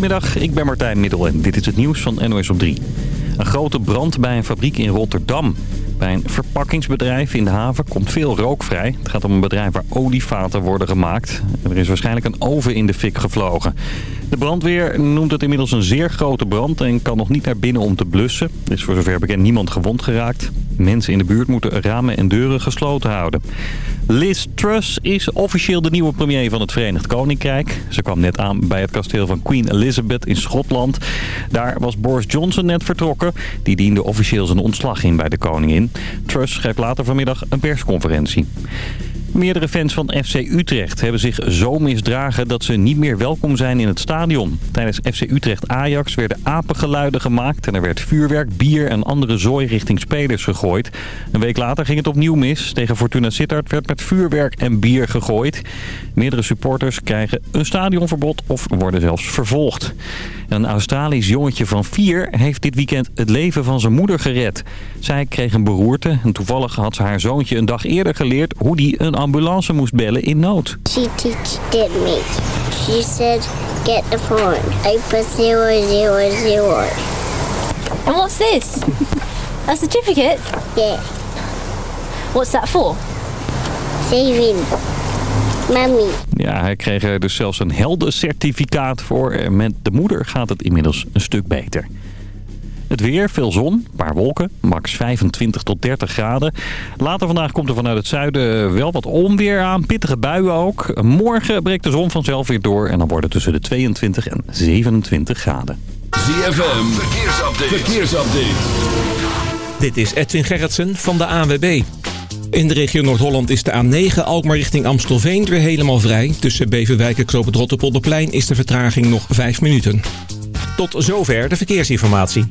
Goedemiddag, ik ben Martijn Middel en dit is het nieuws van NOS op 3. Een grote brand bij een fabriek in Rotterdam. Bij een verpakkingsbedrijf in de haven komt veel rook vrij. Het gaat om een bedrijf waar olievaten worden gemaakt. Er is waarschijnlijk een oven in de fik gevlogen. De brandweer noemt het inmiddels een zeer grote brand en kan nog niet naar binnen om te blussen. Er is voor zover bekend niemand gewond geraakt. Mensen in de buurt moeten ramen en deuren gesloten houden. Liz Truss is officieel de nieuwe premier van het Verenigd Koninkrijk. Ze kwam net aan bij het kasteel van Queen Elizabeth in Schotland. Daar was Boris Johnson net vertrokken. Die diende officieel zijn ontslag in bij de koningin. Truss geeft later vanmiddag een persconferentie. Meerdere fans van FC Utrecht hebben zich zo misdragen dat ze niet meer welkom zijn in het stadion. Tijdens FC Utrecht-Ajax werden apengeluiden gemaakt en er werd vuurwerk, bier en andere zooi richting spelers gegooid. Een week later ging het opnieuw mis. Tegen Fortuna Sittard werd met vuurwerk en bier gegooid. Meerdere supporters krijgen een stadionverbod of worden zelfs vervolgd. Een Australisch jongetje van vier heeft dit weekend het leven van zijn moeder gered. Zij kreeg een beroerte en toevallig had ze haar zoontje een dag eerder geleerd hoe die een ambulance moest bellen in nood. She teached me. She said, get the phone. I put zero, zero, zero. And what's this? A certificate? Yeah, What's that for? saving. Mommy. Ja, hij kreeg er dus zelfs een heldencertificaat voor. En met de moeder gaat het inmiddels een stuk beter. Het weer, veel zon, een paar wolken, max 25 tot 30 graden. Later vandaag komt er vanuit het zuiden wel wat onweer aan, pittige buien ook. Morgen breekt de zon vanzelf weer door en dan wordt het tussen de 22 en 27 graden. ZFM, verkeersupdate. verkeersupdate. Dit is Edwin Gerritsen van de ANWB. In de regio Noord-Holland is de A9 Alkmaar richting Amstelveen weer helemaal vrij. Tussen Beverwijk en Knoop het Rotterpolderplein is de vertraging nog 5 minuten. Tot zover de verkeersinformatie.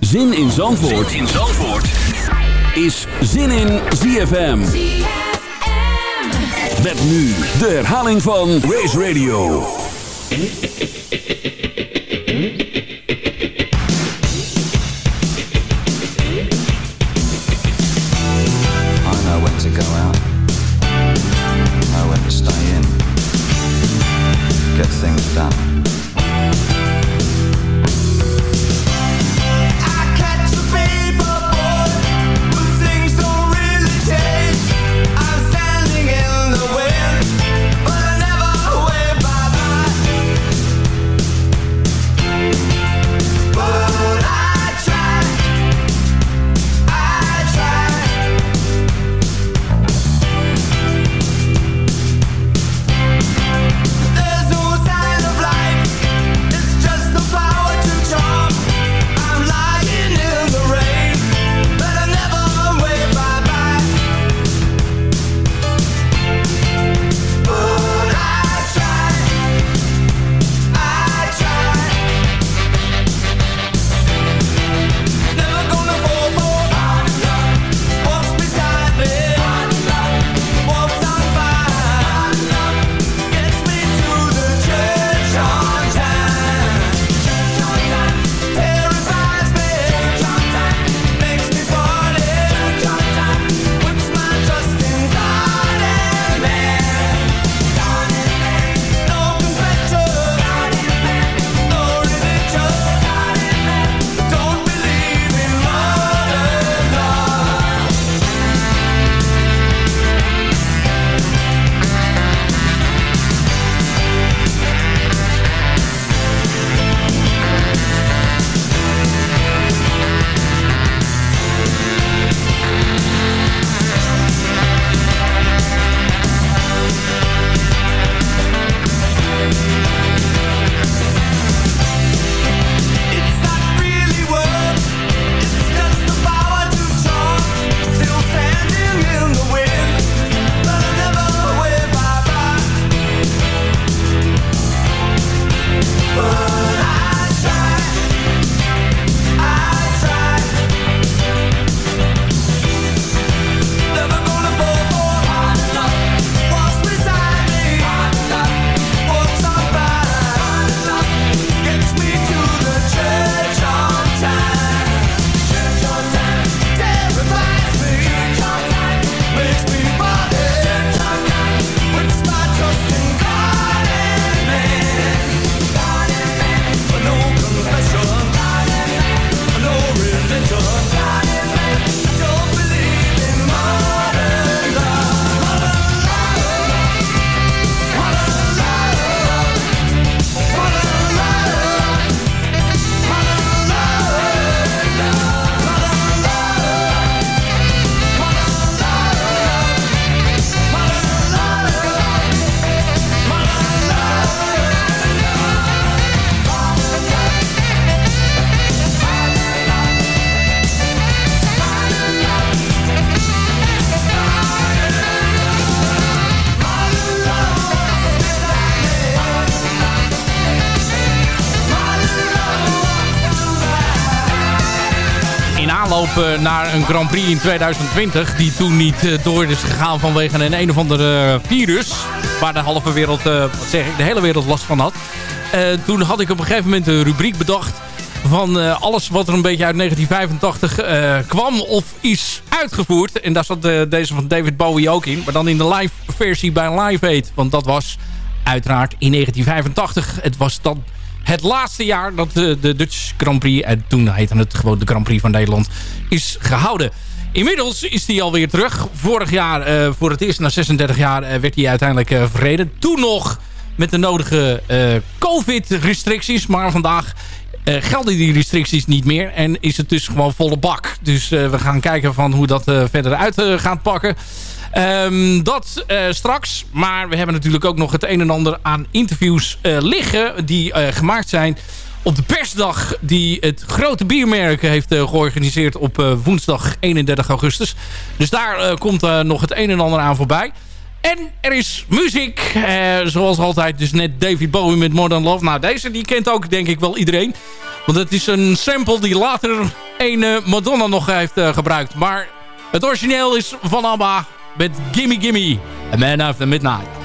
Zin in Zandvoort, zin in Zandvoort. is Zin in ZFM. Met nu de herhaling van Race Radio. I know when to go out, know when to stay in, get things done. Naar een Grand Prix in 2020. Die toen niet eh, door is gegaan vanwege een een of ander eh, virus. Waar de halve wereld, eh, wat zeg ik, de hele wereld last van had. Toen had ik op een gegeven moment een rubriek bedacht van alles wat er een beetje uit 1985 eh, kwam of is uitgevoerd. En daar zat deze van David Bowie ook in. Maar dan in de live versie bij Live Aid. Want dat was uiteraard in 1985. Het was dan het laatste jaar dat de, de Dutch Grand Prix... en toen heette het gewoon de Grand Prix van Nederland... is gehouden. Inmiddels is hij alweer terug. Vorig jaar, eh, voor het eerst na 36 jaar, eh, werd hij uiteindelijk eh, verreden. Toen nog met de nodige eh, COVID-restricties. Maar vandaag eh, gelden die restricties niet meer. En is het dus gewoon volle bak. Dus eh, we gaan kijken van hoe dat eh, verder uit eh, gaat pakken. Ehm, dat eh, straks. Maar we hebben natuurlijk ook nog het een en ander aan interviews eh, liggen. Die eh, gemaakt zijn op de persdag die het grote biermerk heeft georganiseerd op woensdag 31 augustus. Dus daar komt nog het een en ander aan voorbij. En er is muziek, eh, zoals altijd. Dus net David Bowie met More Than Love. Nou, deze die kent ook denk ik wel iedereen. Want het is een sample die later een Madonna nog heeft gebruikt. Maar het origineel is van ABBA met Gimme Gimme, A Man After Midnight.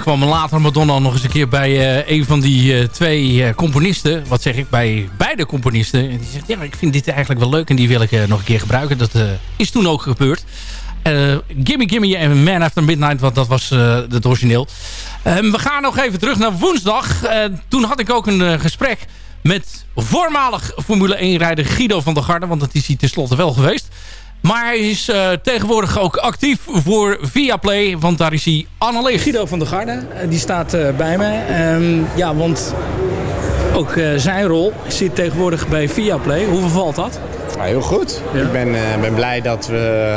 Kwam later Madonna nog eens een keer bij eh, een van die eh, twee eh, componisten. Wat zeg ik, bij beide componisten. En die zegt, ja, ik vind dit eigenlijk wel leuk en die wil ik eh, nog een keer gebruiken. Dat eh, is toen ook gebeurd. Eh, Gimme Gimme en Man After Midnight, want dat was eh, het origineel. Ehm, we gaan nog even terug naar woensdag. Eh, toen had ik ook een eh, gesprek met voormalig Formule 1-rijder Guido van der Garde. Want dat is hij tenslotte wel geweest. Maar hij is eh, tegenwoordig ook actief voor Viaplay. Want daar is hij analist. Guido van der Garde, eh, die staat eh, bij me. Ehm, ja, want ook eh, zijn rol zit tegenwoordig bij Viaplay. Hoe vervalt dat? Ja, heel goed. Ik ben, eh, ben blij dat, we,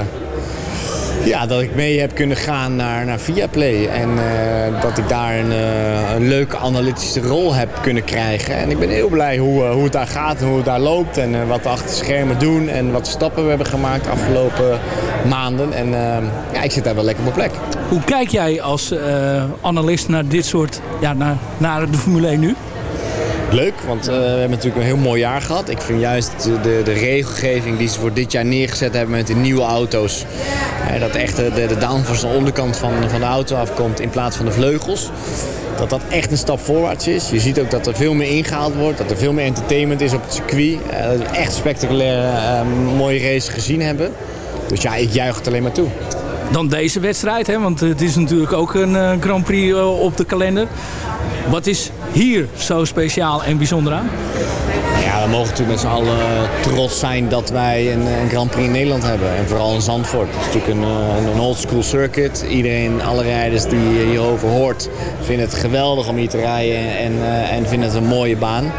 ja, dat ik mee heb kunnen gaan naar, naar Viaplay. En eh, dat ik daar een, eh, een leuke analytische rol heb kunnen krijgen. En ik ben heel blij hoe, eh, hoe het daar gaat en hoe het daar loopt. En wat we achter de schermen doen. En wat stappen we hebben gemaakt de afgelopen maanden. En ja, ik zit daar wel lekker op mijn plek. Hoe kijk jij als analist naar dit soort, ja, naar, naar de Formule 1 nu? Leuk, want eh, we hebben natuurlijk een heel mooi jaar gehad. Ik vind juist de, de regelgeving die ze voor dit jaar neergezet hebben met de nieuwe auto's. dat echt de, de, downforce aan de onderkant van, van de auto afkomt in plaats van de vleugels. Dat dat echt een stap voorwaarts is. Je ziet ook dat er veel meer ingehaald wordt. Dat er veel meer entertainment is op het circuit. Eh, echt spectaculaire, eh, mooie races gezien hebben. Dus ja, ik juich het alleen maar toe. Dan deze wedstrijd, hè? want het is natuurlijk ook een eh, Grand Prix op de kalender. Wat is hier zo speciaal en bijzonder aan? Ja, we mogen natuurlijk met z'n allen trots zijn dat wij een, een Grand Prix in Nederland hebben. En vooral in Zandvoort. Het is natuurlijk een, eh, een old school circuit. Iedereen, alle rijders die hierover hoort, vinden het geweldig om hier te rijden. En, eh, en vinden het een mooie baan.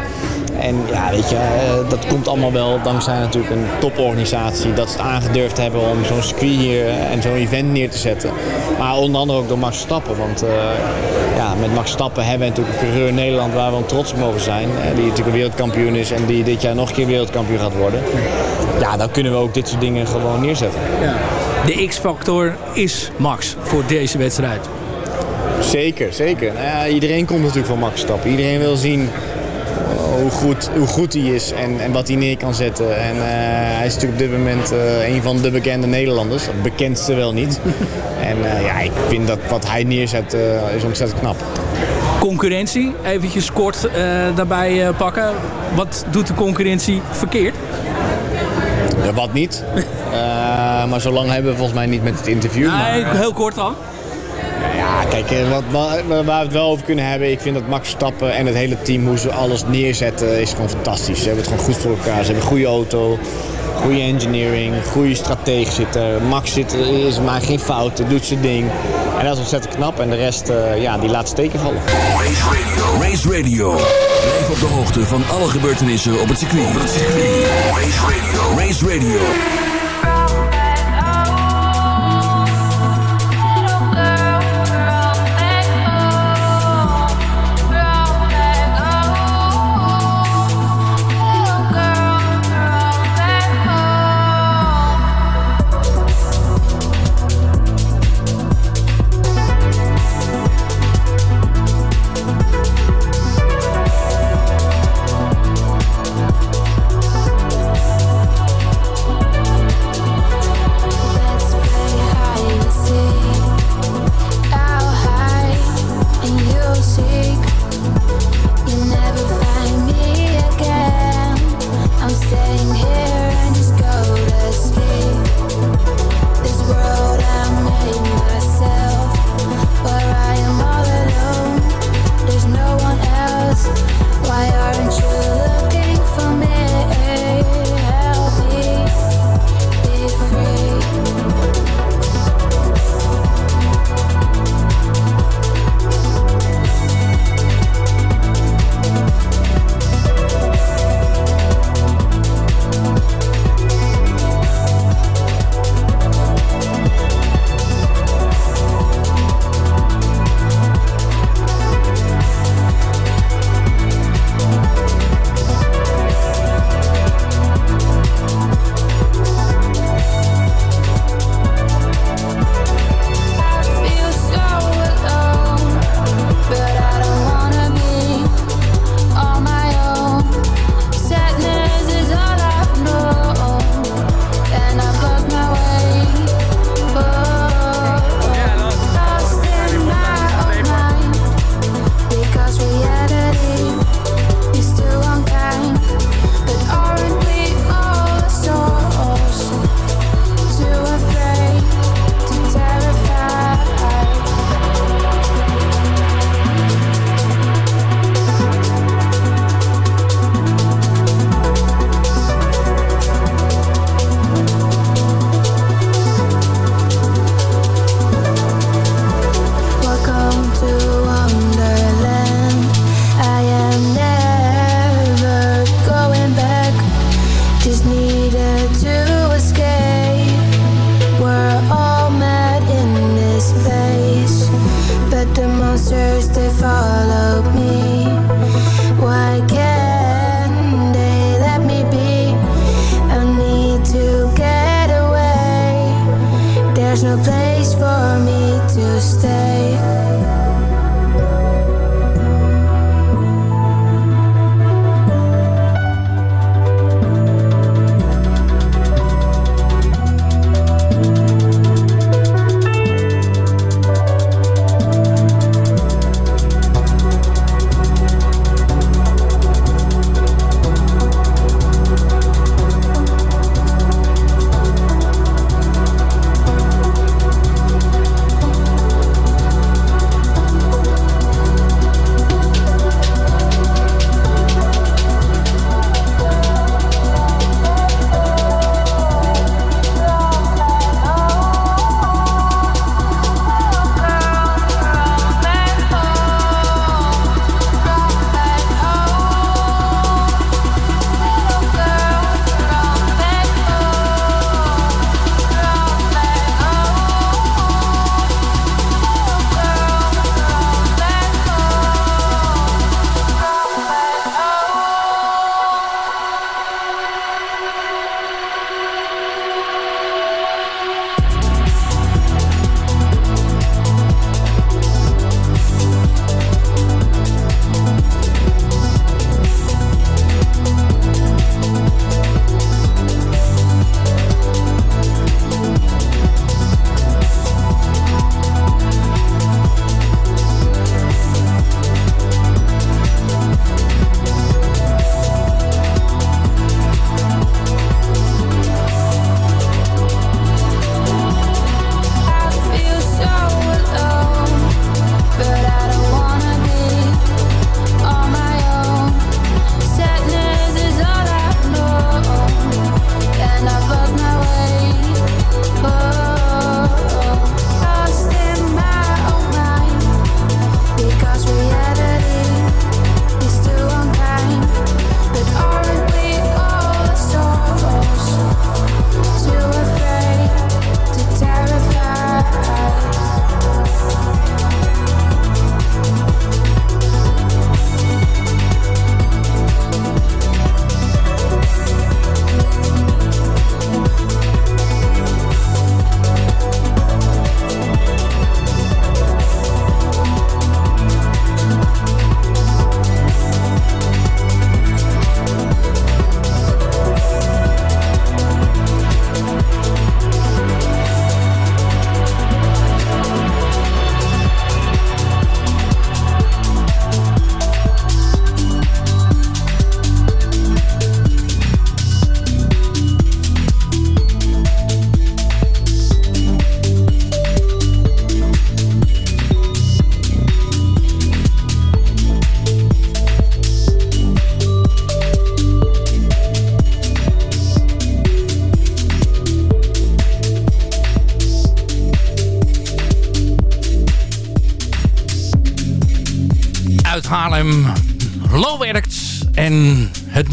En ja, weet je, eh, dat komt allemaal wel dankzij natuurlijk een toporganisatie. Dat ze het aangedurfd hebben om zo'n circuit hier en zo'n event neer te zetten. Maar onder andere ook door Max Stappen. Want eh, ja, met Max Stappen hebben we natuurlijk een coureur in Nederland waar we trots op mogen zijn. eh, Die natuurlijk een wereldkampioen is en die dit jaar nog een keer wereldkampioen gaat worden. Ja, dan kunnen we ook dit soort dingen gewoon neerzetten. De X-factor is Max voor deze wedstrijd. Zeker, zeker. Nou ja, iedereen komt natuurlijk van Max Stappen. Iedereen wil zien hoe goed, hoe goed hij is en, en wat hij neer kan zetten. En eh, hij is natuurlijk op dit moment eh, een van de bekende Nederlanders. Het bekendste wel niet. en eh, ja, ik vind dat wat hij neerzet is ontzettend knap. Concurrentie, eventjes kort daarbij pakken. Wat doet de concurrentie verkeerd? Ja, wat niet. Maar zo lang hebben we volgens mij niet met het interview. maar, Nee, heel kort dan. Kijk, eh, wat, waar we het wel over kunnen hebben. Ik vind dat Max Stappen en het hele team, hoe ze alles neerzetten, is gewoon fantastisch. Ze hebben het gewoon goed voor elkaar. Ze hebben een goede auto, goede engineering, goede stratege zitten. Max zit, is, maakt geen fouten, doet zijn ding. En dat is ontzettend knap. En de rest, eh, ja, die laat steken vallen. Race Radio. Race Radio. Blijf op de hoogte van alle gebeurtenissen op het circuit. Op het circuit. Race Radio. Race Radio.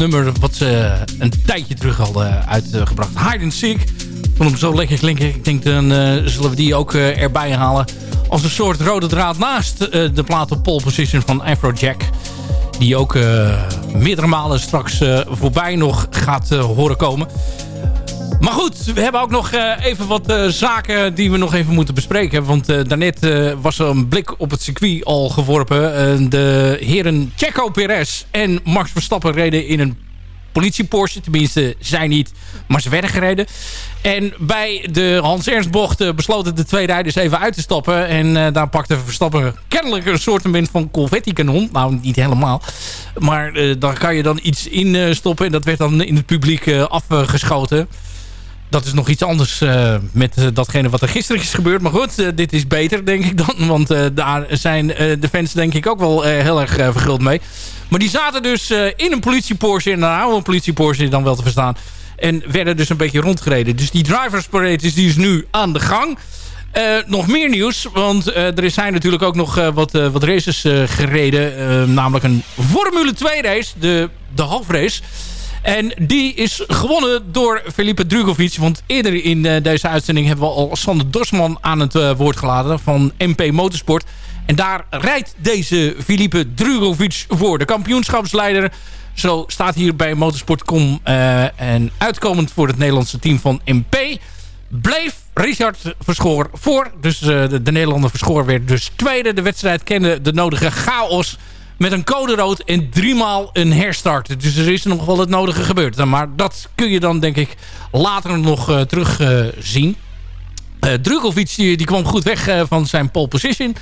Nummer wat ze een tijdje terug hadden uitgebracht. Hide and Seek. Ik vond hem zo lekker klinken. Ik denk dan eh, zullen we die ook eh, erbij halen. Als een soort rode draad naast eh, de plaat op pole position van Afrojack. Die ook eh, meerdere malen straks eh, voorbij nog gaat eh, horen komen. Maar goed, we hebben ook nog eh, even wat eh, zaken die we nog even moeten bespreken. Want eh, daarnet was er een blik op het circuit al geworpen. De heren Checo Perez en Max Verstappen reden in een politie Porsche. Tenminste, zij niet, maar ze werden gereden. En bij de Hans Ernst bocht eh, besloten de twee rijders even uit te stappen. En daar pakte Verstappen kennelijk een soort van confetti kanon. Nou, niet helemaal. Maar eh, daar kan je dan iets in stoppen. En dat werd dan in het publiek afgeschoten. Dat is nog iets anders eh, met eh, datgene wat er gisteren is gebeurd. Maar goed, eh, dit is beter denk ik dan. Want daar zijn de fans denk ik ook wel heel erg verguld mee. Maar die zaten dus in een politie Porsche. In een oude politie Porsche dan wel te verstaan. En werden dus een beetje rondgereden. Dus die drivers parade is, die is nu aan de gang. Nog meer nieuws, want er zijn natuurlijk ook nog wat, wat races gereden. Namelijk een Formule 2 race, de, de halfrace. En die is gewonnen door Felipe Drugovic. Want eerder in eh, deze uitzending hebben we al Sander Dorsman aan het eh, woord geladen van MP Motorsport. En daar rijdt deze Felipe Drugovic voor. De kampioenschapsleider. Zo staat hier bij Motorsport.com. eh, en uitkomend voor het Nederlandse team van MP bleef Richard Verschoor voor. Dus de, de Nederlander Verschoor werd dus tweede. De wedstrijd kende de nodige chaos met een code rood en driemaal een herstart. Dus er is nog wel het nodige gebeurd. Maar dat kun je dan denk ik later nog eh, terug eh, zien. Eh Drugovic die, die kwam goed weg van zijn pole position.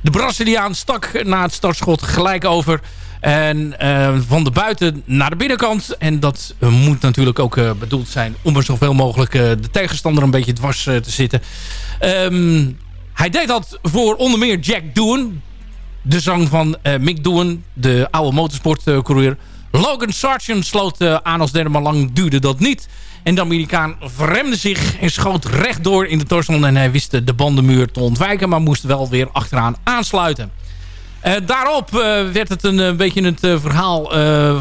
De Braziliaan stak na het startschot gelijk over. En van de buiten naar de binnenkant. En dat moet natuurlijk ook bedoeld zijn om er zoveel mogelijk de tegenstander een beetje dwars te zitten. Ehm, hij deed dat voor onder meer Jack Doohan. De zang van eh, Mick Doohan, de oude motorsportcoureur. Logan Sargent sloot eh, aan als derde, maar lang duurde dat niet. En de Amerikaan verremde zich en schoot rechtdoor in de torsel. En hij wist de bandenmuur te ontwijken, maar moest wel weer achteraan aansluiten. Eh, daarop werd het een, beetje het verhaal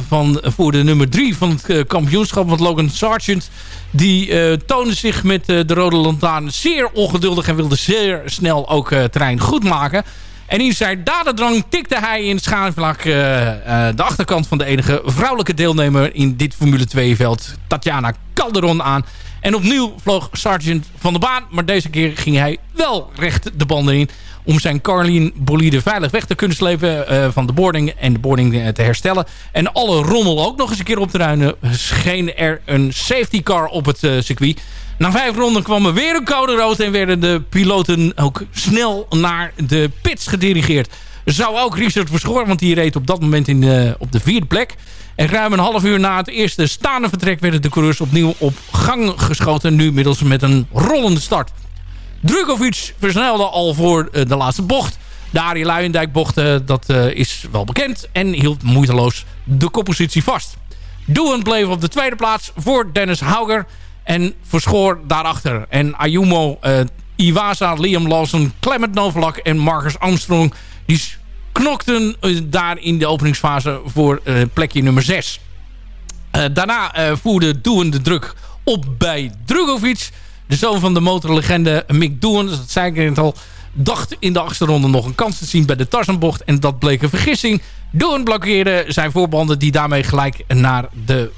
van, voor de nummer drie van het kampioenschap. Want Logan Sargent die toonde zich met de rode lantaarn zeer ongeduldig en wilde zeer snel ook terrein goed maken. En in zijn dadendrang tikte hij in het schaafvlak eh, eh, de achterkant van de enige vrouwelijke deelnemer in dit Formule 2 veld, Tatjana Calderon aan. En opnieuw vloog Sargent van de baan, maar deze keer ging hij wel recht de banden in om zijn Carlin bolide veilig weg te kunnen slepen eh, van de boarding en de boarding eh, te herstellen. En alle rommel ook nog eens een keer op te ruimen. Scheen er een safety car op het eh, circuit. Na vijf ronden kwam er weer een code rood en werden de piloten ook snel naar de pits gedirigeerd. Zou ook Richard Verschoor, want die reed op dat moment in, eh, op de vierde plek. En ruim een half uur na het eerste staande vertrek werden de coureurs opnieuw op gang geschoten. Nu middels met een rollende start. Drugovic versnelde al voor eh, de laatste bocht. De Arie Luijendijk bocht, eh, dat is wel bekend. En hield moeiteloos de koppositie vast. Doen bleef op de tweede plaats voor Dennis Hauger. En Verschoor daarachter. En Ayumo, Iwasa, Liam Lawson, Clement Novalak en Marcus Armstrong... die knokten eh, daar in de openingsfase voor eh, plekje nummer 6. Eh, daarna voerde Doen de druk op bij Drugovic. De zoon van de motorlegende Mick Doen, dat zei ik al... dacht in de achtste ronde nog een kans te zien bij de Tarzanbocht. En dat bleek een vergissing. Doen blokkeerde zijn voorbanden die daarmee gelijk naar de,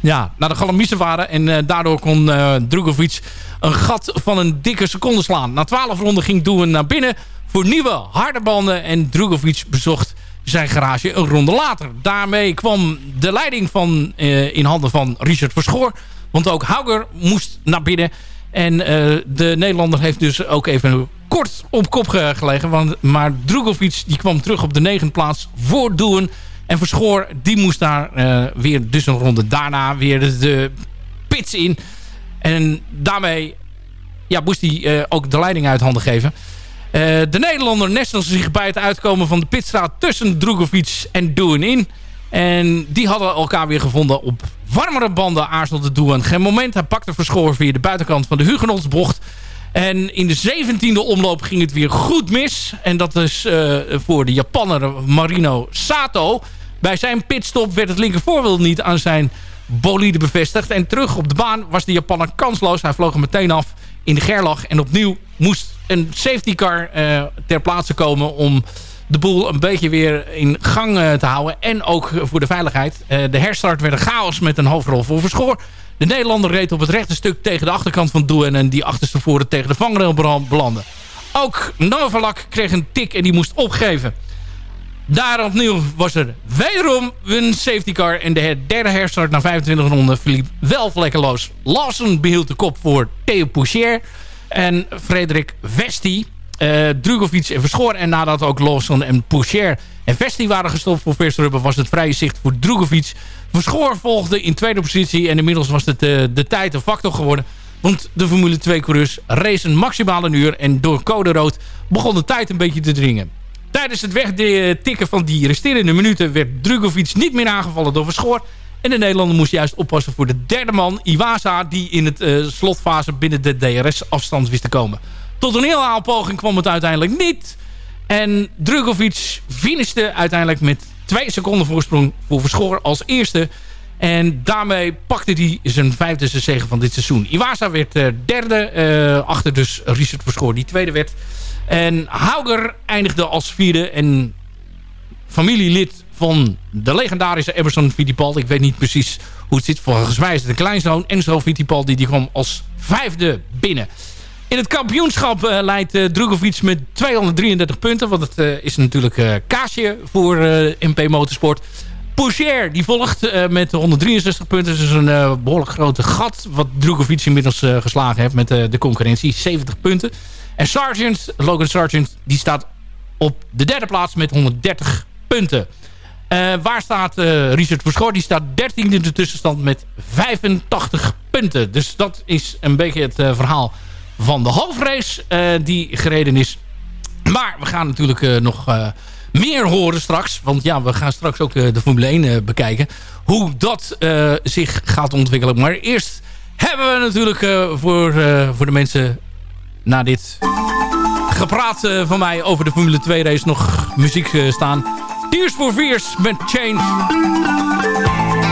ja, naar de waren. En daardoor kon eh Drugovic een gat van een dikke seconde slaan. Na 12 ronden ging Doen naar binnen voor nieuwe harde banden. En Drugovic bezocht zijn garage een ronde later. Daarmee kwam de leiding van, eh, in handen van Richard Verschoor. Want ook Hauger moest naar binnen. En eh, de Nederlander heeft dus ook even kort op kop ge- gelegen. Want, maar Drugovic die kwam terug op de negende plaats voor Doen. En Verschoor die moest daar eh, weer dus een ronde daarna weer de, pits in. En daarmee ja, moest hij ook de leiding uit handen geven. Eh, de Nederlander nestelde zich bij het uitkomen van de pitstraat tussen Drugovic en Doen in. En die hadden elkaar weer gevonden op warmere banden aarzelde Doen. Geen moment, hij pakte Verschoor via de buitenkant van de Hugenotsbocht. En in de 17e omloop ging het weer goed mis. En dat is eh, voor de Japanner Marino Sato. Bij zijn pitstop werd het linkervoorwiel niet aan zijn bolide bevestigd. En terug op de baan was de Japanner kansloos. Hij vloog er meteen af in de gerlach. En opnieuw moest een safety car eh, ter plaatse komen... om de boel een beetje weer in gang eh, te houden. En ook voor de veiligheid. Eh, de herstart werd een chaos met een hoofdrol voor Verschoor. De Nederlander reed op het rechte stuk tegen de achterkant van Doen... en die achterstevoren tegen de vangrail belandde. Ook Novalak kreeg een tik en die moest opgeven. Daar opnieuw was er wederom een safety car. En de derde herstart na 25 ronden verliep wel vlekkeloos. Lawson behield de kop voor Theo Poucher. En Frederik Vesti. eh Drugovic en Verschoor. En nadat ook Lawson en Poucher en Vesti waren gestopt voor Verstappen... was het vrije zicht voor Drugovic. Verschoor volgde in tweede positie. En inmiddels was het eh, de tijd een factor geworden. Want de Formule 2-coureurs racen maximaal een uur. En door code rood begon de tijd een beetje te dringen. Tijdens het wegtikken van die resterende minuten werd Drugovic niet meer aangevallen door Verschoor. En de Nederlander moest juist oppassen voor de derde man, Iwasa, die in het eh, slotfase binnen de DRS-afstand wist te komen. Tot een heel aanpoging kwam het uiteindelijk niet. En Drugovic finishte uiteindelijk met twee seconden voorsprong voor Verschoor als eerste. En daarmee pakte hij zijn vijfde zege van dit seizoen. Iwasa werd eh, derde, eh, achter dus Richard Verschoor die tweede werd. En Hauger eindigde als vierde. En familielid van de legendarische Emerson Fittipaldi. Ik weet niet precies hoe het zit. Volgens mij is het een kleinzoon. Enzo Fittipaldi die kwam als vijfde binnen. In het kampioenschap eh, leidt Drugovic met 233 punten. Want het eh, is natuurlijk kaasje voor MP Motorsport. Poucher die volgt met 163 punten. Dus een eh, behoorlijk grote gat. Wat Drugovic inmiddels geslagen heeft met de concurrentie. 70 punten. En Sargent, Logan Sargent, die staat op de derde plaats met 130 punten. Eh, waar staat eh, Richard Verschoor? Die staat 13 in de tussenstand met 85 punten. Dus dat is een beetje het eh, verhaal van de hoofdrace die gereden is. Maar we gaan natuurlijk nog meer horen straks. Want ja, we gaan straks ook de Formule 1 eh, bekijken. Hoe dat zich gaat ontwikkelen. Maar eerst hebben we natuurlijk voor, voor de mensen na dit gepraat van mij over de Formule 2 race nog muziek staan. Tears for Fears met Change.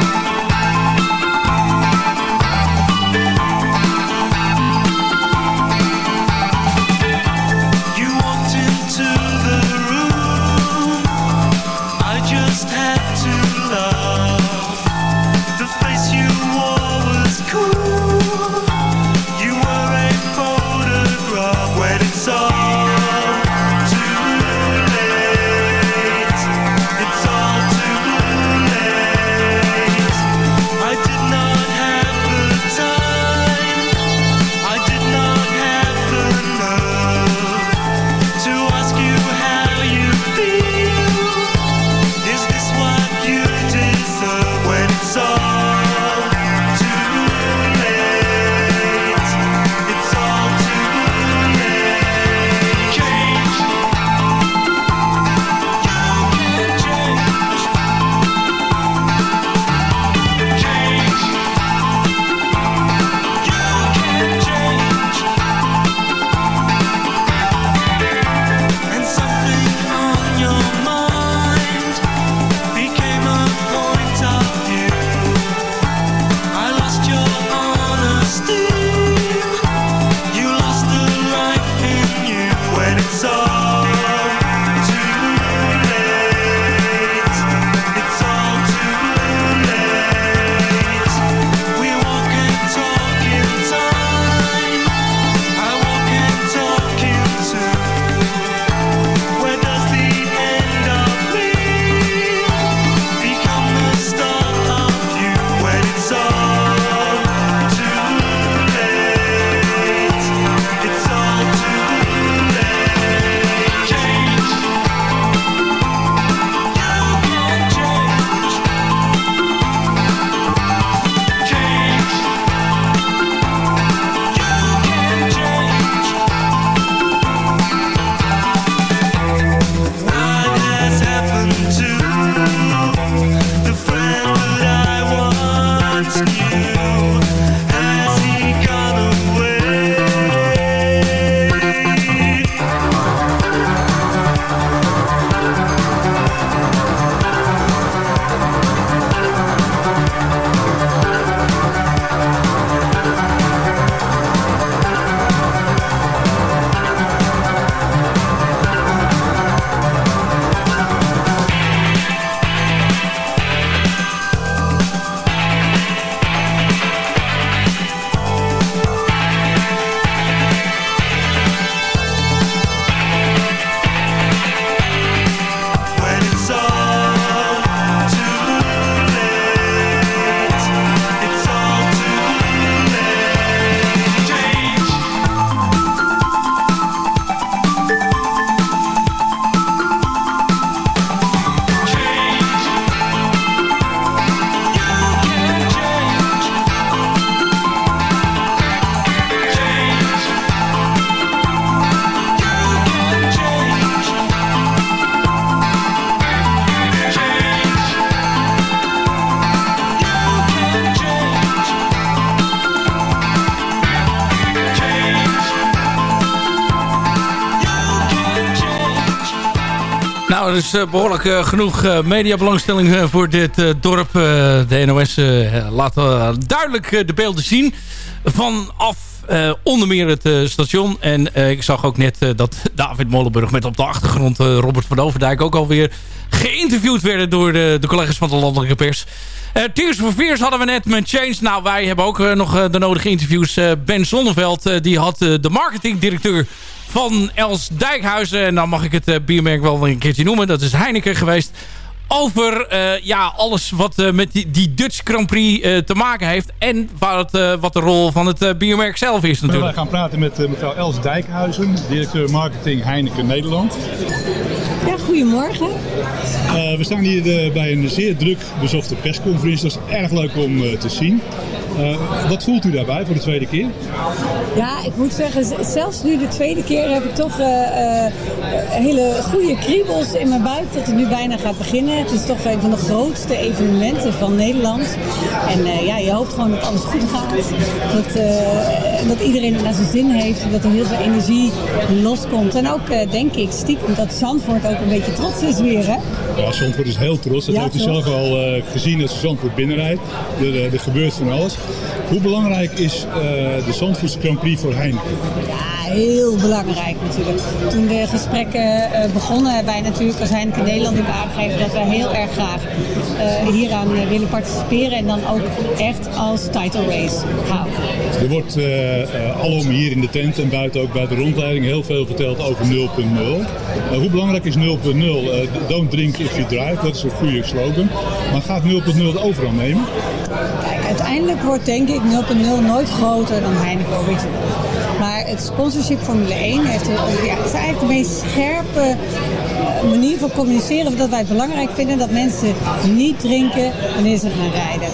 Is eh, behoorlijk eh, genoeg eh, mediabelangstelling voor dit dorp. De NOS laat duidelijk de beelden zien vanaf onder meer het station. En ik zag ook net dat David Molenburg met op de achtergrond Robert van Overdijk ook alweer geïnterviewd werden door de, de collega's van de landelijke pers. Tears for Fears hadden we net met Change. Nou, wij hebben ook nog de nodige interviews. Ben Zonneveld, die had de marketingdirecteur van Els Dijkhuizen. En dan mag ik het eh, biermerk wel een keertje noemen. Dat is Heineken geweest. Over eh, ja, alles wat eh, met die, die Dutch Grand Prix eh, te maken heeft. En wat, eh, wat de rol van het eh, biermerk zelf is Wij natuurlijk. gaan praten met eh, mevrouw Els Dijkhuizen, directeur marketing Heineken Nederland. Ja, goedemorgen. Eh, we staan hier bij een zeer druk bezochte persconferentie. Dat is erg leuk om eh, te zien. Eh, wat voelt u daarbij voor de tweede keer? Ja, ik moet zeggen, zelfs nu de tweede keer heb ik toch eh, eh, hele goede kriebels in mijn buik dat het nu bijna gaat beginnen. Het is toch een van de grootste evenementen van Nederland. En ja, je hoopt gewoon dat alles goed gaat. Dat, dat iedereen het naar zijn zin heeft. en Dat er heel veel energie loskomt. En ook, denk ik, stiekem dat Zandvoort ook een beetje trots is weer, hè? Ja, Zandvoort is heel trots. Dat Ja, heeft u zelf al gezien als u Zandvoort binnenrijdt. Er, er gebeurt van alles. Hoe belangrijk is eh, de Zandvoortse Grand Prix voor Heineken? Ja, heel belangrijk natuurlijk. Toen de gesprekken eh, begonnen, hebben wij natuurlijk als Heineken Nederland ook aangegeven dat wij heel erg graag eh, hieraan willen participeren en dan ook echt als title race houden. Er wordt eh, alom hier in de tent en buiten ook bij de rondleiding heel veel verteld over 0.0. Eh, hoe belangrijk is 0.0? Eh, don't drink if you drive, dat is een goede slogan. Maar gaat 0.0 de overhand nemen? Uiteindelijk wordt denk ik 0.0 nooit groter dan Heineken Original. Maar het sponsorship Formule 1 heeft een, ja, is eigenlijk de meest scherpe eh, manier van communiceren dat wij het belangrijk vinden dat mensen niet drinken wanneer ze gaan rijden.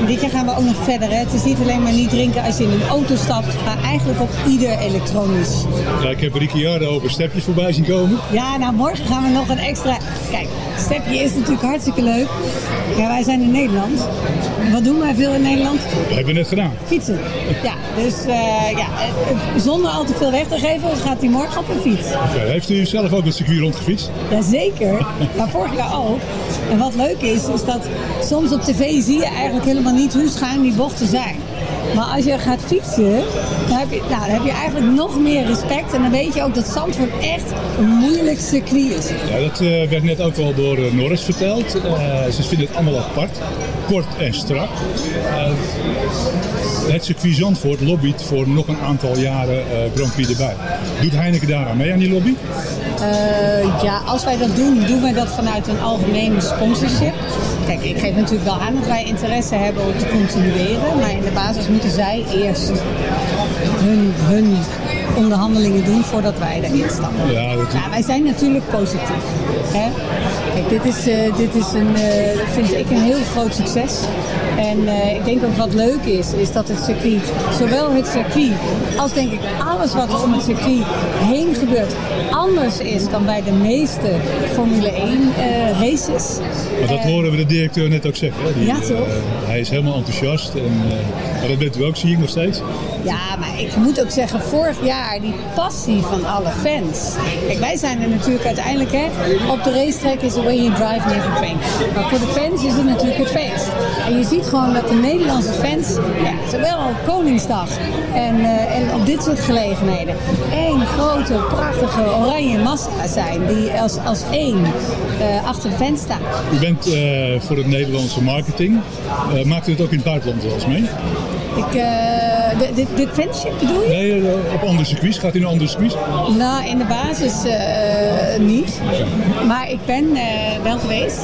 En dit jaar gaan we ook nog verder. Hè. Het is niet alleen maar niet drinken als je in een auto stapt, maar eigenlijk op ieder elektronisch. Ja, ik heb Ricciardo over stepjes voorbij zien komen. Ja, nou morgen gaan we nog een extra. Kijk, stepje is natuurlijk hartstikke leuk. Ja, wij zijn in Nederland. Wat doen wij veel in Nederland? Dat hebben we net gedaan. Fietsen. Ja, dus eh, ja, eh, zonder al te veel weg te geven, gaat hij morgen op een fiets. Heeft u zelf ook het circuit rondgefietst? Jazeker, maar vorig jaar ook. En wat leuk is, is dat soms op tv zie je eigenlijk helemaal niet hoe schuin die bochten zijn. Maar als je gaat fietsen, dan heb, je, nou, dan heb je eigenlijk nog meer respect. En dan weet je ook dat Zandvoort echt een moeilijk circuit is. Ja, dat eh, werd net ook al door eh, Norris verteld. Eh, ze vinden het allemaal apart, kort en strak. Het circuit Zandvoort lobbyt voor nog een aantal jaren Grand Prix erbij. Doet Heineken daaraan mee aan die lobby? Ja, als wij dat doen, doen wij dat vanuit een algemene sponsorship. Kijk, ik geef natuurlijk wel aan dat wij interesse hebben om te continueren. Maar in de basis moeten zij eerst hun, hun onderhandelingen doen voordat wij erin stappen. Ja, dat wij zijn natuurlijk positief. Hè? Kijk, dit is, eh, dit is een, eh, vind ik een heel groot succes. En eh, ik denk ook wat leuk is, is dat het circuit, zowel het circuit als denk ik alles wat er om het circuit heen gebeurt, anders is dan bij de meeste Formule 1 eh, races. Maar dat Eh, horen we de directeur net ook zeggen. Hè? Die, Ja, toch? eh, hij is helemaal enthousiast. En, eh, maar dat bent u ook, zie ik nog steeds. Ja, maar ik moet ook zeggen, vorig jaar die passie van alle fans. Kijk, wij zijn er natuurlijk uiteindelijk, hè, op de racetrack is the way you drive, never drink. Maar voor de fans is het natuurlijk het feest. En je ziet gewoon dat de Nederlandse fans, ja, zowel op Koningsdag en, en op dit soort gelegenheden, één grote, prachtige oranje massa zijn die als, als één eh, achter de fans staan. U bent eh, voor het Nederlandse marketing. Eh, maakt u het ook in het buitenland wel eens mee? Ik, eh, dit, dit, bedoel je? Nee, op andere circuits. Gaat u naar andere circuits? Nou, in de basis niet. Maar ik ben wel geweest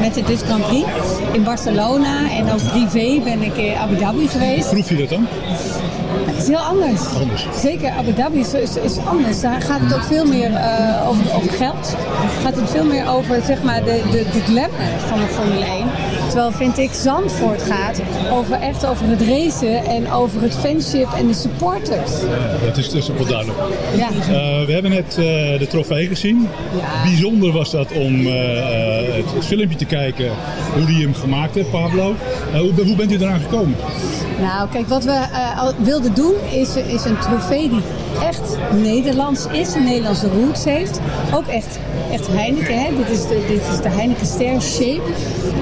met de Dutch Grand Prix in Barcelona. En ook privé ben ik in Abu Dhabi geweest. Proef je dat dan? Het is heel anders. Anders. Zeker, Abu Dhabi is, is, is anders. Daar gaat het ook veel meer eh, over, over geld. Gaat het veel meer over zeg maar, de, de, de glamour van de Formule 1. Terwijl vind ik Zandvoort gaat over, echt over het racen en over het fanship en de supporters. Ja, dat is dus ook wel duidelijk. Ja. Eh, we hebben net eh, de trofee gezien. Bijzonder was dat om het, het filmpje te kijken hoe die hem gemaakt heeft, Pablo. Hoe, hoe bent u eraan gekomen? Nou, kijk, wat we al wilden doen is, is een trofee die echt Nederlands is, een Nederlandse roots heeft. Ook echt, echt Heineken, hè? Dit, is de, dit is de Heineken Ster Shape.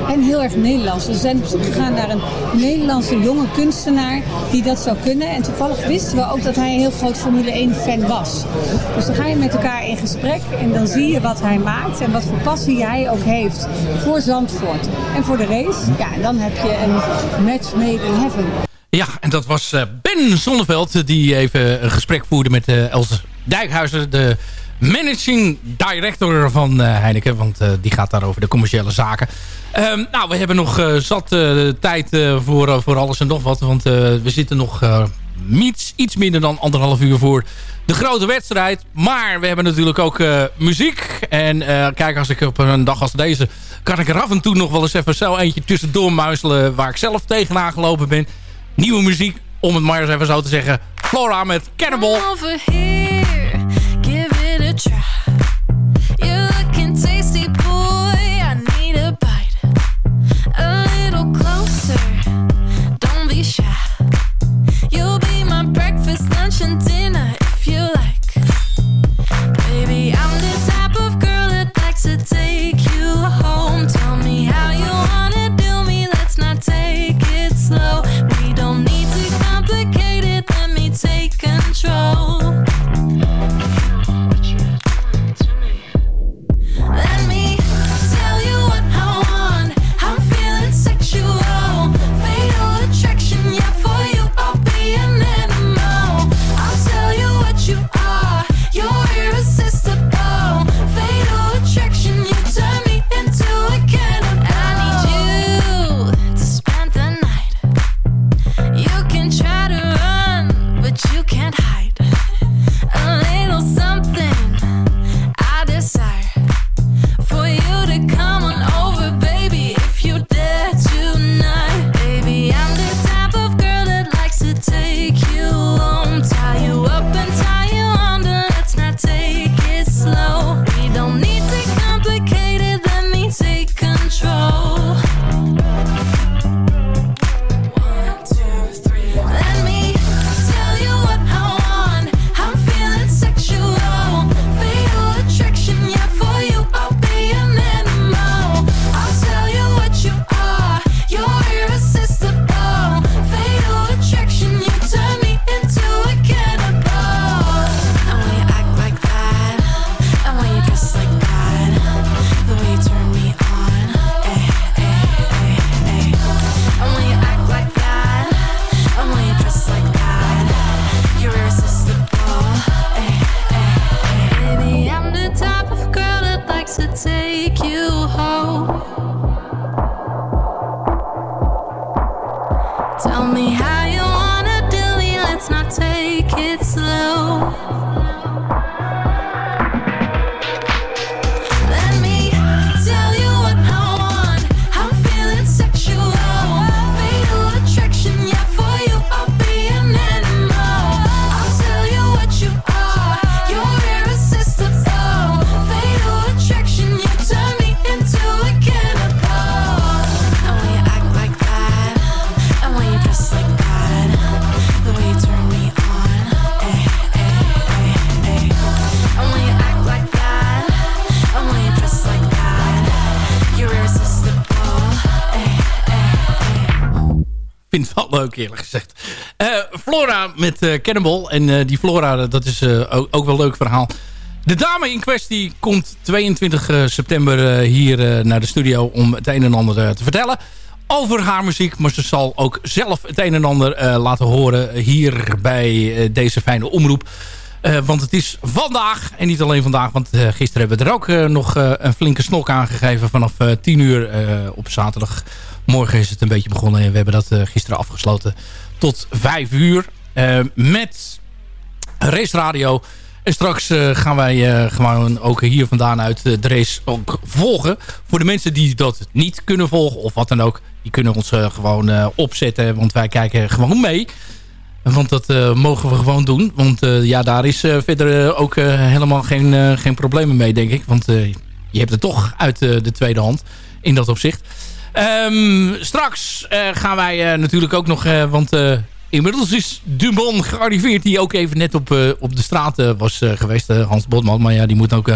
En heel erg Nederlands. We zijn op zoek gegaan naar een Nederlandse jonge kunstenaar die dat zou kunnen. En toevallig wisten we ook dat hij een heel groot Formule 1 fan was. Dus dan ga je met elkaar in gesprek en dan zie je wat hij maakt en wat voor passie hij ook heeft voor Zandvoort. En voor de race, ja, en dan heb je een match made in heaven. Ja, en dat was eh, Ben Zonneveld die even een gesprek voerde met eh, Els Dijkhuizen, de managing director van eh, Heineken. Want die gaat daar over de commerciële zaken. Ehm, nou, we hebben nog zat tijd voor, voor alles en nog wat. Want we zitten nog iets, iets minder dan anderhalf uur voor de grote wedstrijd. Maar we hebben natuurlijk ook muziek. En kijk, als ik op een dag als deze... kan ik er af en toe nog wel eens even zo eentje tussendoor muizelen... waar ik zelf tegenaan gelopen ben. Nieuwe muziek, om het maar eens even zo te zeggen. Flora met Cannibal. over here, give it a try. 好。Leuk eerlijk gezegd. Eh, Flora met eh, Cannibal. En eh, die Flora, dat is ook, ook wel een leuk verhaal. De dame in kwestie komt 22 eh, september hier naar de studio... om het een en ander te vertellen over haar muziek. Maar ze zal ook zelf het een en ander laten horen hier bij deze fijne omroep. Want het is vandaag, en niet alleen vandaag... want gisteren hebben we er ook nog een flinke snok aangegeven... vanaf eh 10 uur op zaterdag. Morgen is het een beetje begonnen en we hebben dat eh, gisteren afgesloten tot 5 uur. eh, met Race Radio. En straks eh, gaan wij gewoon ook hier vandaan uit de race ook volgen. Voor de mensen die dat niet kunnen volgen of wat dan ook. Die kunnen ons gewoon opzetten. Want wij kijken gewoon mee. Want dat mogen we gewoon doen. Want ja, daar is verder ook helemaal geen, geen problemen mee, denk ik. Want je hebt het toch uit de tweede hand in dat opzicht. Ehm, straks eh, gaan wij eh, natuurlijk ook nog... eh, want inmiddels is Dumont gearriveerd. Die ook even net op, op de straat was geweest. Hans Botman. Maar ja, die moet ook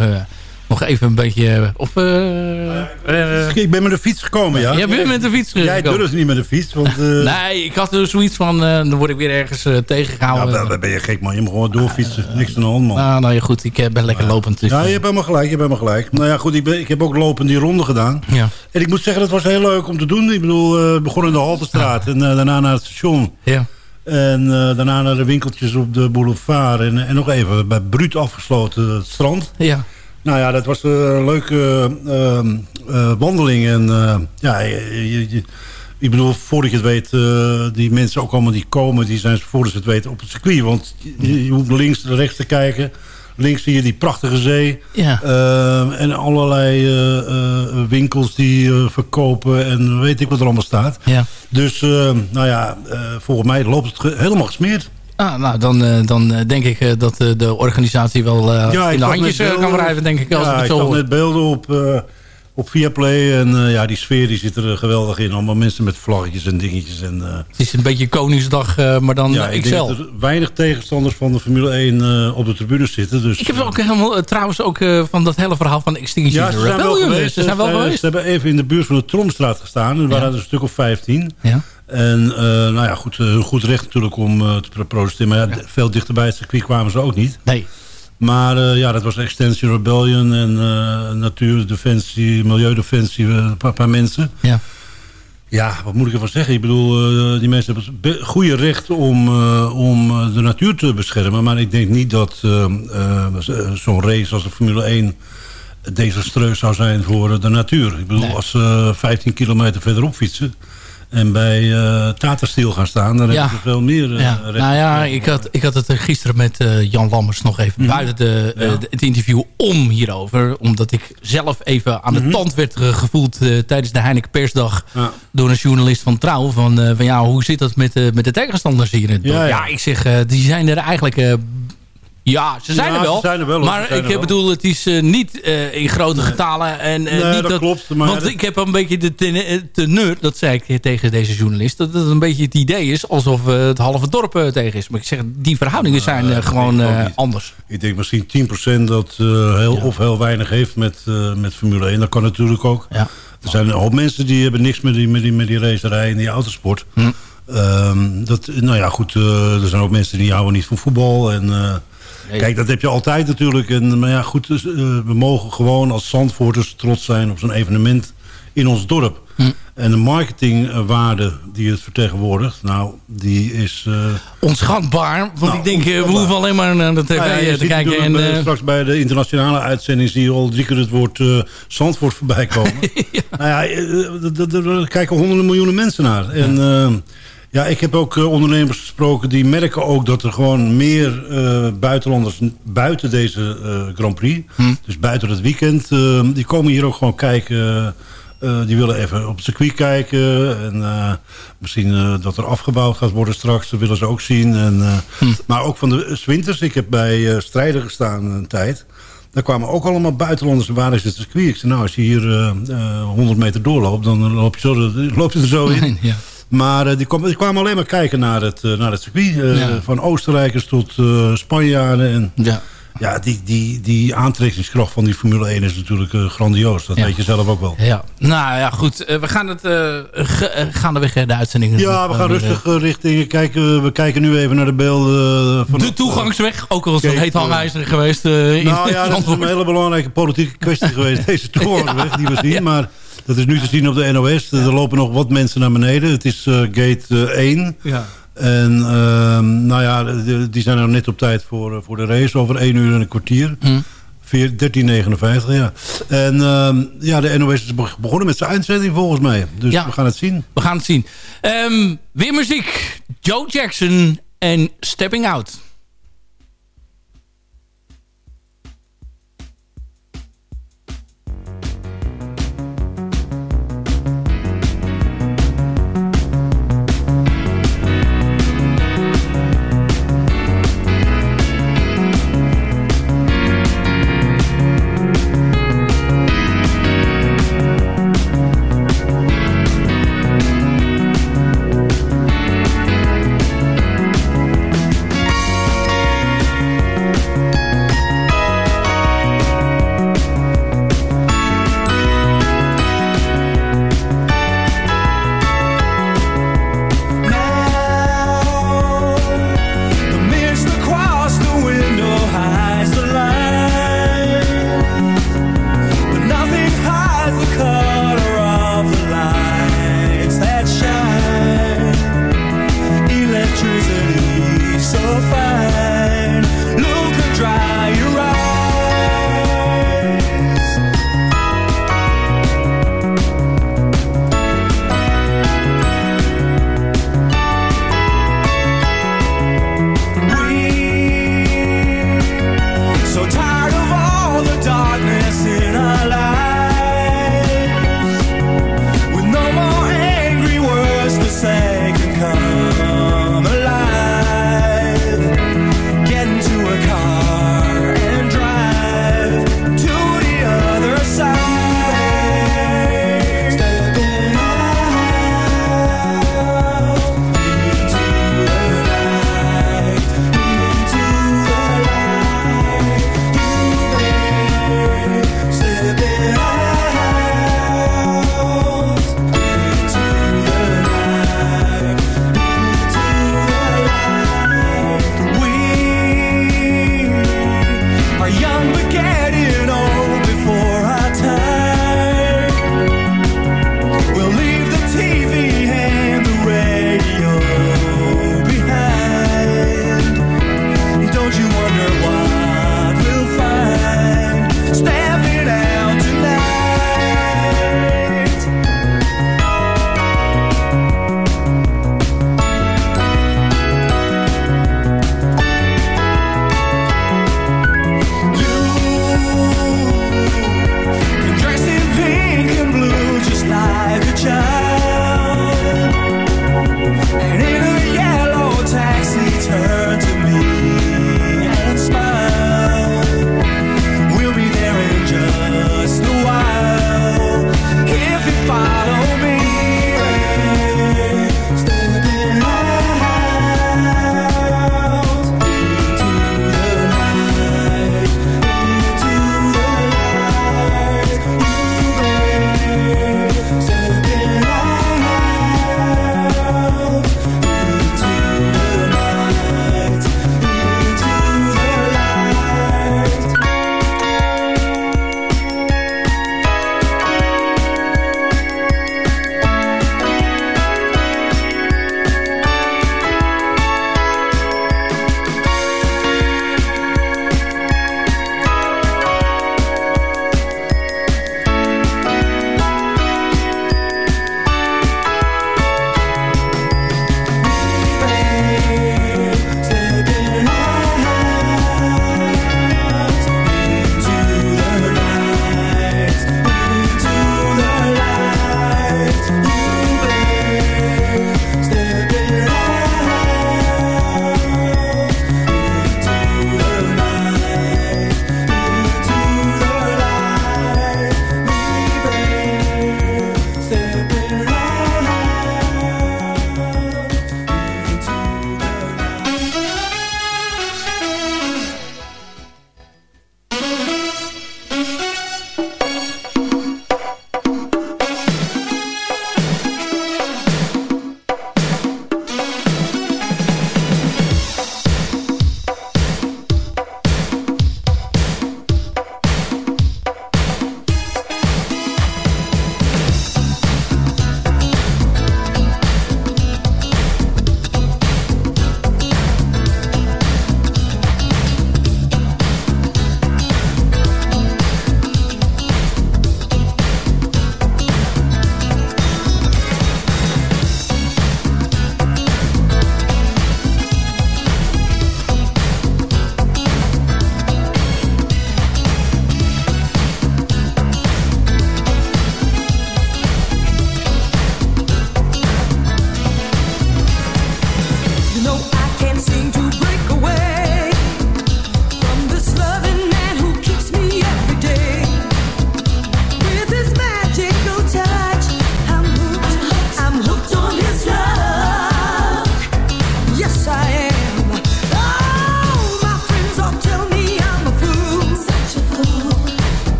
nog even een beetje... eh, Of, eh, ik ben met de fiets gekomen, ja. Jij bent met de fiets Jij gekomen. durft niet met de fiets, want... eh, Nee, ik had er zoiets van... dan word ik weer ergens eh, tegengehouden. Ja, dan ben je gek, man. Je moet gewoon doorfietsen. Niks aan de hand, man. Nou, nou ja, goed. Ik ben lekker lopend. Dus, Ja, je hebt helemaal gelijk, je hebt helemaal gelijk. Nou ja, goed, ik, ben, ik heb ook lopend die ronde gedaan. Ja. En ik moet zeggen, dat was heel leuk om te doen. Ik bedoel, we begonnen in de Haltestraat en daarna naar het station. Ja. En daarna naar de winkeltjes op de boulevard. En, en nog even bij Bruut afgesloten het strand. Ja. Nou ja, dat was een leuke eh, eh, wandeling. En eh, ja, je, ik bedoel, voordat je het weet, eh, die mensen ook allemaal die komen, die zijn voordat ze het weten op het circuit. Want je, je hoeft links en rechts te kijken. Links zie je die prachtige zee. Ja. Eh, en allerlei eh, eh, winkels die eh, verkopen en weet ik wat er allemaal staat. Ja. Dus, eh, nou ja, eh, volgens mij loopt het helemaal gesmeerd. Ah, nou, dan, eh, dan eh, denk ik eh, dat de organisatie wel Ja, in de handjes kan wrijven, denk ik. Als ja, ik zo hoor. net beelden op, eh op Viaplay. En ja, die sfeer die zit er geweldig in. Allemaal mensen met vlaggetjes en dingetjes. En, Het is een beetje Koningsdag, maar dan ja, ik denk dat er weinig tegenstanders van de Formule 1 eh, op de tribune zitten. Dus, Ik heb ook helemaal, trouwens ook van dat hele verhaal van Extinction ja, ze zijn wel Rebellion. geweest. Ze zijn wel geweest. Ze hebben even in de buurt van de Tromstraat gestaan. Er waren er een stuk of 15. Ja. En eh, nou ja, goed, eh, goed recht natuurlijk om eh, te pro- protesteren. Maar ja, veel dichter bij het circuit kwamen ze ook niet. Nee. Maar ja, dat was Extension Rebellion en Natuurdefensie, Milieudefensie, een paar, paar mensen. Ja. Ja, wat moet ik ervan zeggen? Ik bedoel, die mensen hebben het goede recht om, om de natuur te beschermen. Maar ik denk niet dat zo'n race als de Formule 1 desastreus zou zijn voor de natuur. Ik bedoel, als ze 15 kilometer verderop fietsen en bij eh Taterstiel gaan staan... dan Ja. hebben ze veel meer eh, Ja. Nou ja, ik had, ik had het er gisteren met eh, Jan Lammers nog even Mhm. buiten de, eh, Ja. de- het interview om hierover. Omdat ik zelf even aan de Mhm. tand werd eh, gevoeld eh, tijdens de Heineken Persdag. Ja. Door een journalist van Trouw. Van, eh, van ja, hoe zit dat met, de met de tegenstanders hier in het dorp? Ja, ik zeg, eh, die zijn er eigenlijk... ja, ze zijn Ja, er wel. ze zijn er wel, maar ik wel. bedoel, het is eh, niet eh, in grote getalen. En, eh, Nee, niet dat klopt, maar want dat- ik heb een beetje de ten- teneur, dat zei ik tegen deze journalist... dat het een beetje het idee is alsof het halve dorp tegen is. Maar ik zeg, die verhoudingen zijn gewoon ik anders. Ik denk misschien 10% dat heel, of heel weinig heeft met, met Formule 1. Dat kan natuurlijk ook. Ja. Er zijn een hoop mensen die hebben niks met die, met die, met die racerij en die autosport. Hm. Ehm, dat, nou ja, goed. er zijn ook mensen die houden niet van voetbal. En, Nee. Kijk, dat heb je altijd natuurlijk. En, maar ja, goed. Dus, eh, we mogen gewoon als Zandvoorters trots zijn op zo'n evenement in ons dorp. Hm. En de marketingwaarde die het vertegenwoordigt, nou, die is... eh, Onschatbaar, want Nou, ik denk, eh, we hoeven alleen maar naar de tv nou ja, te kijken. En, bij- straks bij de internationale uitzending zie je al drie keer het woord eh Zandvoort voorbij komen. Nou ja, daar kijken honderden miljoenen mensen naar. En ja, ik heb ook eh, ondernemers gesproken die merken ook dat er gewoon meer eh, buitenlanders buiten deze eh, Grand Prix, Hm. dus buiten het weekend, eh, die komen hier ook gewoon kijken. die willen even op het circuit kijken. En misschien dat er afgebouwd gaat worden straks. Dat willen ze ook zien. En, Hm. Maar ook van de winters. Ik heb bij Strijder gestaan een tijd. Daar kwamen ook allemaal buitenlanders. Waar is het circuit? Ik zei, nou, als je hier eh, eh, 100 meter doorloopt... dan loop je, zo, loop je er zo in. ja. Maar eh, die, kwam- die kwamen alleen maar kijken naar het, eh, naar het circuit. Eh, Ja. Van Oostenrijkers tot Spanjaarden. En, ja. ja, die, die, die aantrekkingskracht van die Formule 1 is natuurlijk grandioos. Dat Ja. weet je zelf ook wel. Ja, nou ja, goed. we gaan het uh, gaan de weg de uitzending. Ja, we gaan rustig richting... Kijken, we kijken nu even naar de beelden. Van de toegangsweg, ook al een Kijk, heet hangijzer geweest. in Nou ja, dat is een hele belangrijke politieke kwestie geweest. Deze toegangsweg die we zien. Maar dat is nu te zien op de NOS. Er lopen nog wat mensen naar beneden. Het is eh, gate eh, 1. Ja. En ehm, nou ja, die zijn er net op tijd voor, eh, voor de race. Over 1 uur en een kwartier. Hm. 4 13.59, ja. En ehm, ja, de NOS is be- begonnen met zijn uitzending volgens mij. Dus Ja. we gaan het zien. We gaan het zien. Ehm, weer muziek. Joe Jackson en Stepping Out.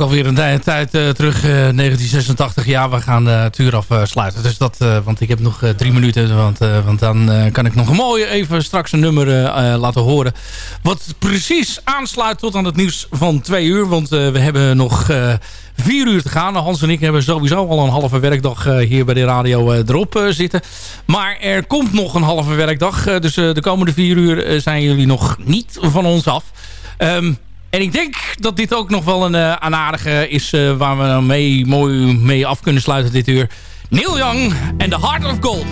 Ook alweer een tij- tijd eh, terug, eh, 1986. Ja, we gaan eh, het uur afsluiten. Dus dat, eh, want ik heb nog eh, drie minuten. Want, eh, want dan eh, kan ik nog een mooie even straks een nummer eh, eh, laten horen. Wat precies aansluit tot aan het nieuws van twee uur. Want eh, we hebben nog eh, vier uur te gaan. Hans en ik hebben sowieso al een halve werkdag eh, hier bij de radio eh, erop eh, zitten. Maar er komt nog een halve werkdag. eh, dus eh, de komende vier uur eh, zijn jullie nog niet van ons af. Ehm, en ik denk dat dit ook nog wel een een aardige is... eh, waar we mee, mooi mee af kunnen sluiten dit uur. Neil Young en The Heart of Gold.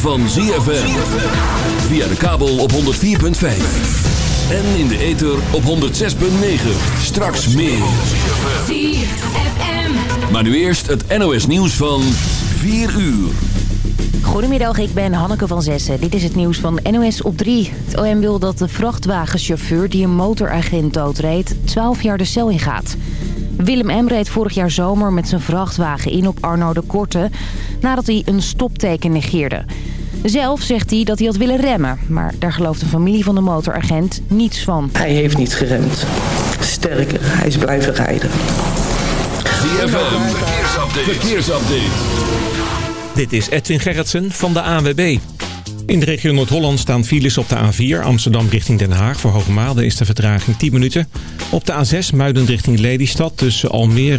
Van ZFM. Via de kabel op 104.5. En in de ether op 106.9. Straks meer. Maar nu eerst het NOS nieuws van 4 uur. Goedemiddag, ik ben Hanneke van Zessen. Dit is het nieuws van NOS op 3. Het OM wil dat de vrachtwagenchauffeur die een motoragent doodreed 12 jaar de cel ingaat. Willem M. reed vorig jaar zomer met zijn vrachtwagen in op Arno de Korte... nadat hij een stopteken negeerde. Zelf zegt hij dat hij had willen remmen, maar daar gelooft de familie van de motoragent niets van. Hij heeft niet geremd. Sterker, hij is blijven rijden. ZFM, verkeersupdate. verkeersupdate. Dit is Edwin Gerritsen van de ANWB. In de regio Noord-Holland staan files op de A4 Amsterdam richting Den Haag. Voor Hoogmaalde is de vertraging 10 minuten. Op de A6 Muiden richting Lelystad tussen Almere